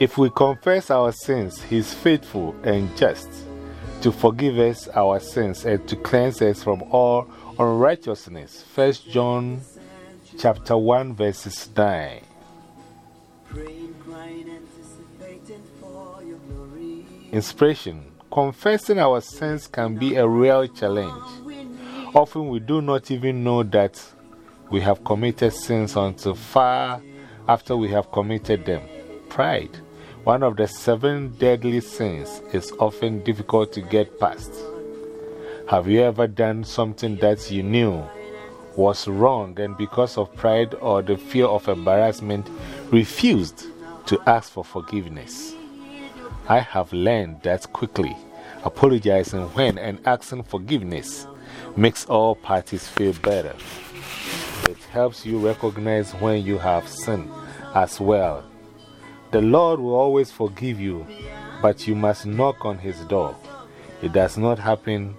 If we confess our sins, He is faithful and just to forgive us our sins and to cleanse us from all unrighteousness. 1 John chapter 1 verses 9. Inspiration Confessing our sins can be a real challenge. Often we do not even know that we have committed sins until far after we have committed them. Pride, one of the seven deadly sins, is often difficult to get past. Have you ever done something that you knew was wrong and because of pride or the fear of embarrassment refused to ask for forgiveness? I have learned that quickly apologizing when and asking forgiveness makes all parties feel better. It helps you recognize when you have sinned as well. The Lord will always forgive you, but you must knock on His door. It does not happen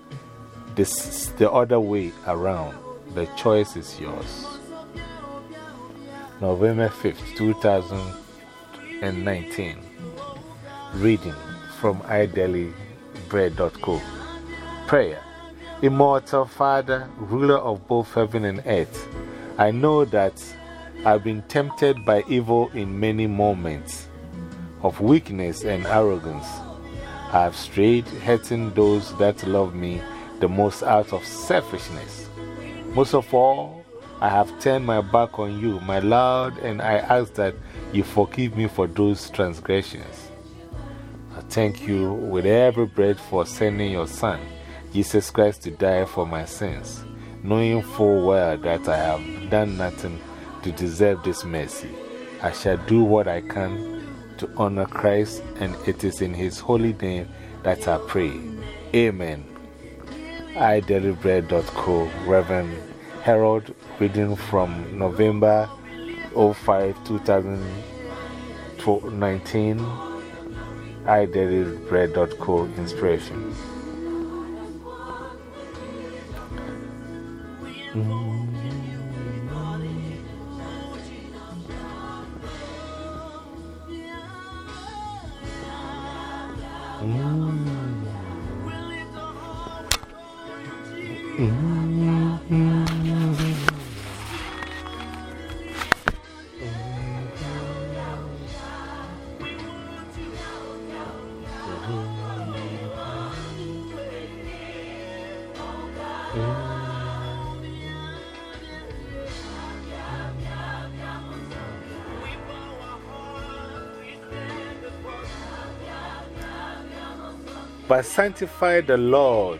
this, the other way around. The choice is yours. November 5th, 2019. Reading from idailybread.co. Prayer. Immortal Father, ruler of both heaven and earth, I know that I've been tempted by evil in many moments of weakness and arrogance. I have strayed, hurting those that love me the most out of selfishness. Most of all, I have turned my back on you, my Lord, and I ask that you forgive me for those transgressions. I thank you with every breath for sending your Son, Jesus Christ, to die for my sins, knowing full well that I have done nothing to deserve this mercy. I shall do what I can to honor Christ, and it is in His holy name that I pray. Amen. idailybread.co, Reverend Harold, reading from November 05, 2019 idailybread.co inspiration. -hmm. Yeah. But sanctify the Lord